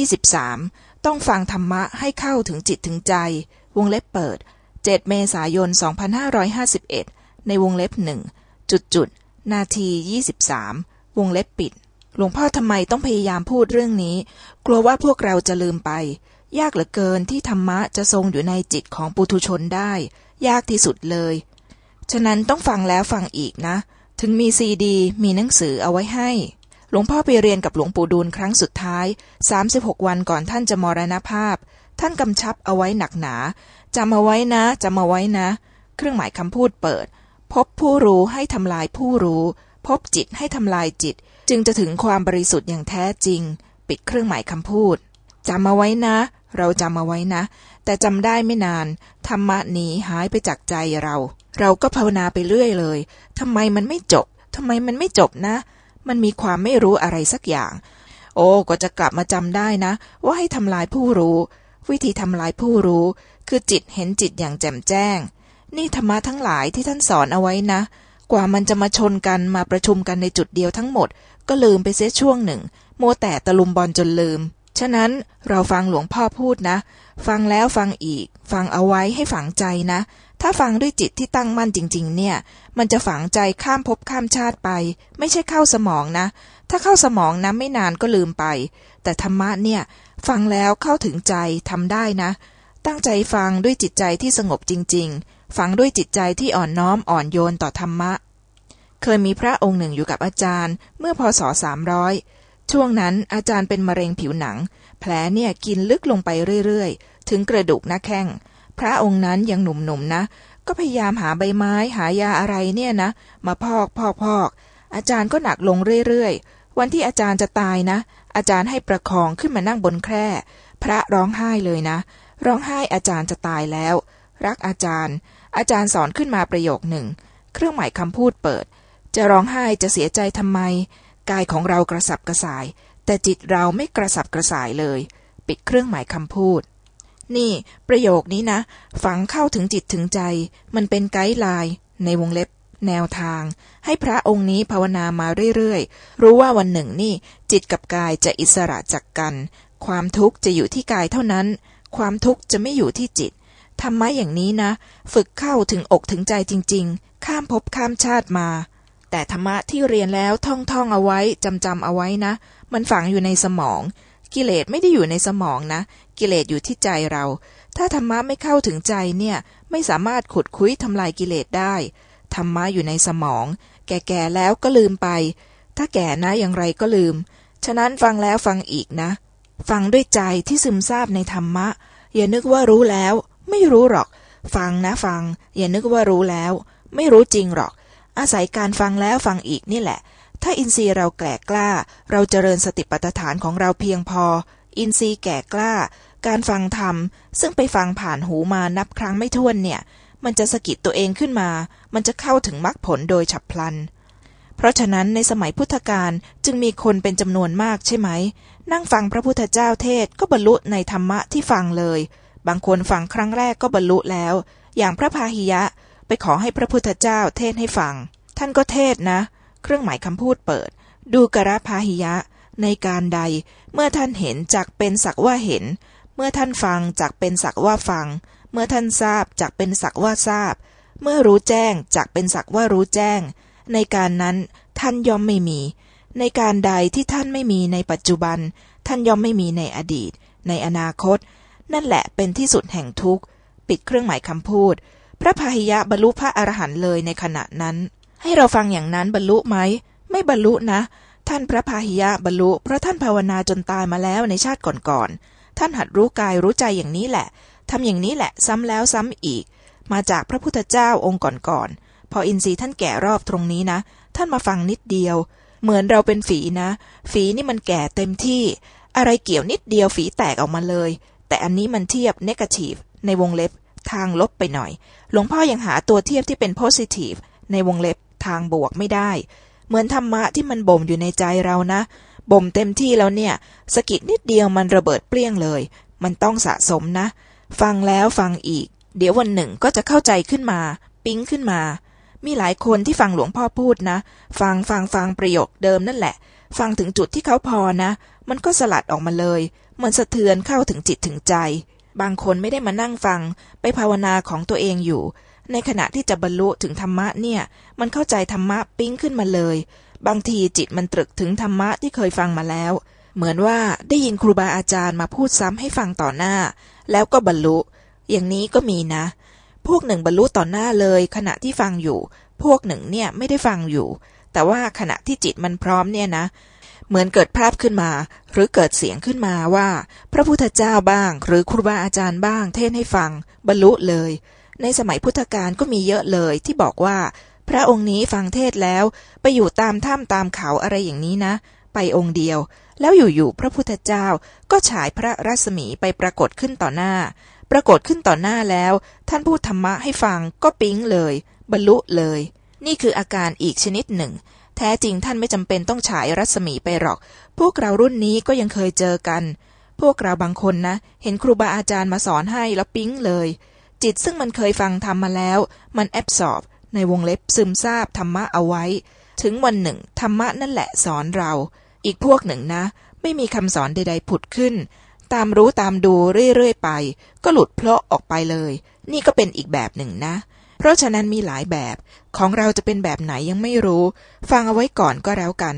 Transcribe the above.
23ต้องฟังธรรมะให้เข้าถึงจิตถึงใจ วงเล็บเปิด7เมษายน2551ในวงเล็บหนึ่งจุดจุดนาที23วงเล็บปิด หลวงพ่อทำไมต้องพยายามพูดเรื่องนี้ กลัวว่าพวกเราจะลืมไป ยากเหลือเกินที่ธรรมะจะทรงอยู่ในจิตของปุถุชนได้ ยากที่สุดเลย ฉะนั้นต้องฟังแล้วฟังอีกนะ ถึงมีซีดี มีหนังสือเอาไว้ให้ หลวงพ่อไปเรียนกับหลวงปู่ดูลครั้งสุดท้าย 36 วันก่อนท่านจะมรณภาพ ท่านกำชับเอาไว้หนักหนาจำเอาไว้นะจำเอาไว้นะ เครื่องหมายคำพูดเปิด พบผู้รู้ให้ทำลายผู้รู้ พบจิตให้ทำลายจิต จึงจะถึงความบริสุทธิ์อย่างแท้จริง ปิดเครื่องหมายคำพูดจำเอาไว้นะ เราจำเอาไว้นะ แต่จำได้ไม่นาน ธรรมะหนีหายไปจากใจเรา เราก็ภาวนาไปเรื่อยเลยทำไมมันไม่จบทำไมมันไม่จบนะ มันมีความไม่รู้อะไรสักอย่าง โอ้ก็จะกลับมาจำได้นะ ว่าให้ทำลายผู้รู้ วิธีทำลายผู้รู้ คือจิตเห็นจิตอย่างแจ่มแจ้ง นี่ธรรมะทั้งหลายที่ท่านสอนเอาไว้นะ กว่ามันจะมาชนกันมาประชุมกันในจุดเดียวทั้งหมด ก็ลืมไปเสียช่วงหนึ่ง โมแต่ตะลุมบอลจนลืม ฉะนั้นเราฟังหลวงพ่อพูดนะ ฟังแล้วฟังอีก ฟังเอาไว้ให้ฝังใจนะ ถ้าฟังด้วยจิตที่ตั้งมั่นจริง ๆ เนี่ย มันจะฝังใจข้ามภพข้ามชาติไป ไม่ใช่เข้าสมองนะ ถ้าเข้าสมองนะไม่นานก็ลืมไป แต่ธรรมะเนี่ย ฟังแล้วเข้าถึงใจทำได้นะ ตั้งใจฟังด้วยจิตใจที่สงบจริง ๆ ฟังด้วยจิตใจที่อ่อนน้อมอ่อนโยนต่อธรรมะ เคยมีพระองค์หนึ่งอยู่กับอาจารย์ เมื่อพศสามร้อย ช่วงนั้นอาจารย์เป็นมะเร็งผิวหนัง แผลเนี่ยกินลึกลงไปเรื่อยๆ ถึงกระดูกหน้าแข้ง พระองค์นั้นยังหนุ่มๆนะ ก็พยายามหาใบไม้หายาอะไรเนี่ยนะ มาพอกพอกพอกอาจารย์ก็หนักลงเรื่อยๆ วันที่อาจารย์จะตายนะ อาจารย์ให้ประคองขึ้นมานั่งบนแคร่ พระร้องไห้เลยนะ ร้องไห้อาจารย์จะตายแล้ว รักอาจารย์ อาจารย์สอนขึ้นมาประโยคหนึ่ง เครื่องหมายคำพูดเปิด จะร้องไห้จะเสียใจทำไม กายของเรากระสับกระส่าย แต่จิตเราไม่กระสับกระส่ายเลย ปิดเครื่องหมายคำพูด นี่ ประโยคนี้นะ ฝังเข้าถึงจิตถึงใจ มันเป็นไกด์ไลน์ในวงเล็บ แนวทาง ให้พระองค์นี้ภาวนามาเรื่อยๆ รู้ว่าวันหนึ่งนี่ จิตกับกายจะอิสระจากกัน ความทุกข์จะอยู่ที่กายเท่านั้น ความทุกข์จะไม่อยู่ที่จิตทำมาอย่างนี้นะ ฝึกเข้าถึงอกถึงใจจริง ๆ ข้ามภพข้ามชาติมา แต่ธรรมะที่เรียนแล้วท่องท่องเอาไว้จำจำเอาไว้นะ มันฝังอยู่ในสมอง กิเลสไม่ได้อยู่ในสมองนะ กิเลสอยู่ที่ใจเรา ถ้าธรรมะไม่เข้าถึงใจเนี่ย ไม่สามารถขุดคุ้ยทำลายกิเลสได้ ธรรมะอยู่ในสมอง แก่ๆแล้วก็ลืมไป ถ้าแก่นะอย่างไรก็ลืม ฉะนั้นฟังแล้วฟังอีกนะ ฟังด้วยใจที่ซึมซาบในธรรมะ อย่านึกว่ารู้แล้ว ไม่รู้หรอก ฟังนะฟัง อย่านึกว่ารู้แล้ว ไม่รู้จริงหรอก อาศัยการฟังแล้วฟังอีกนี่แหละ ถ้าอินทรีย์เราแก่กล้า เราเจริญสติปัฏฐานของเราเพียงพอ อินทรีย์แก่กล้า การฟังธรรม ซึ่งไปฟังผ่านหูมานับครั้งไม่ถ้วนเนี่ย มันจะสะกิดตัวเองขึ้นมา มันจะเข้าถึงมรรคผลโดยฉับพลัน เพราะฉะนั้นในสมัยพุทธกาลจึงมีคนเป็นจำนวนมากใช่ไหม นั่งฟังพระพุทธเจ้าเทศก็บรรลุในธรรมะที่ฟังเลย บางคนฟังครั้งแรกก็บรรลุแล้ว อย่างพระพาหิยะ ไปขอให้พระพุทธเจ้าเทศให้ฟัง ท่านก็เทศนะ เครื่องหมายคำพูดเปิด ดูกระพาหิยะ ในการใด เมื่อท่านเห็นจากเป็นสักว่าเห็น เมื่อท่านฟังจากเป็นสักว่าฟัง เมื่อท่านทราบจากเป็นสักว่าทราบ เมื่อรู้แจ้งจากเป็นสักว่ารู้แจ้ง ในการนั้นท่านย่อมไม่มี ในการใดที่ท่านไม่มีในปัจจุบัน ท่านย่อมไม่มีในอดีต ในอนาคต นั่นแหละเป็นที่สุดแห่งทุกข์ ปิดเครื่องหมายคำพูด พระพาหิยะบรรลุพระอรหันต์เลยในขณะนั้น ให้เราฟังอย่างนั้นบรรลุไหม ไม่บรรลุนะ ท่านพระพาหิยะบรรลุ เพราะท่านภาวนาจนตายมาแล้วในชาติก่อนๆ ท่านหัดรู้กายรู้ใจอย่างนี้แหละทำอย่างนี้แหละซ้ำแล้วซ้ำอีก มาจากพระพุทธเจ้าองค์ก่อนๆ พออินทรีย์ท่านแก่รอบตรงนี้นะ ท่านมาฟังนิดเดียว เหมือนเราเป็นฝีนะ ฝีนี่มันแก่เต็มที่ อะไรเกี่ยวนิดเดียวฝีแตกออกมาเลย แต่อันนี้มันเทียบ negative ในวงเล็บ ทางลบไปหน่อย หลวงพ่อยังหาตัวเทียบที่เป็น positive ในวงเล็บทางบวกไม่ได้ เหมือนธรรมะที่มันบ่มอยู่ในใจเรานะ บ่มเต็มที่แล้วเนี่ยสกิดนิดเดียวมันระเบิดเปรี้ยงเลย มันต้องสะสมนะ ฟังแล้วฟังอีก เดี๋ยววันหนึ่งก็จะเข้าใจขึ้นมา ปิ๊งขึ้นมา มีหลายคนที่ฟังหลวงพ่อพูดนะ ฟังฟังฟังประโยคเดิมนั่นแหละ ฟังถึงจุดที่เขาพอนะ มันก็สลัดออกมาเลย มันสะเทือนเข้าถึงจิตถึงใจ บางคนไม่ได้มานั่งฟังไปภาวนาของตัวเองอยู่ ในขณะที่จะบรรลุถึงธรรมะเนี่ย มันเข้าใจธรรมะปิ้งขึ้นมาเลย บางทีจิตมันตรึกถึงธรรมะที่เคยฟังมาแล้ว เหมือนว่าได้ยินครูบาอาจารย์มาพูดซ้ำให้ฟังต่อหน้า แล้วก็บรรลุ อย่างนี้ก็มีนะ พวกหนึ่งบรรลุต่อหน้าเลย ขณะที่ฟังอยู่ พวกหนึ่งเนี่ยไม่ได้ฟังอยู่ แต่ว่าขณะที่จิตมันพร้อมเนี่ยนะ เหมือนเกิดภาพขึ้นมา หรือเกิดเสียงขึ้นมาว่า พระพุทธเจ้าบ้าง หรือครูบาอาจารย์บ้าง เทศให้ฟัง บรรลุเลย ในสมัยพุทธกาลก็มีเยอะเลยที่บอกว่า พระองค์นี้ฟังเทศแล้ว ไปอยู่ตามถ้ำตามเขาอะไรอย่างนี้นะ ไปองค์เดียว แล้วอยู่ๆพระพุทธเจ้าก็ฉายพระรัศมีไปปรากฏขึ้นต่อหน้า ปรากฏขึ้นต่อหน้าแล้ว ท่านพูดธรรมะให้ฟังก็ปิ๊งเลย บรรลุเลย นี่คืออาการอีกชนิดหนึ่ง แท้จริงท่านไม่จำเป็นต้องฉายรัศมีไปหรอก พวกเรารุ่นนี้ก็ยังเคยเจอกัน พวกเราบางคนนะ เห็นครูบาอาจารย์มาสอนให้แล้วปิ๊งเลย จิตซึ่งมันเคยฟังธรรมมาแล้ว มันแอบสอบ ในวงเล็บซึมซาบธรรมะเอาไว้ ถึงวันหนึ่ง ธรรมะนั่นแหละสอนเรา อีกพวกหนึ่งนะ ไม่มีคำสอนใด ๆ ผุดขึ้น ตามรู้ตามดูเรื่อยๆไป ก็หลุดเพลาะออกไปเลย นี่ก็เป็นอีกแบบหนึ่งนะ เพราะฉะนั้นมีหลายแบบ ของเราจะเป็นแบบไหนยังไม่รู้ ฟังเอาไว้ก่อนก็แล้วกัน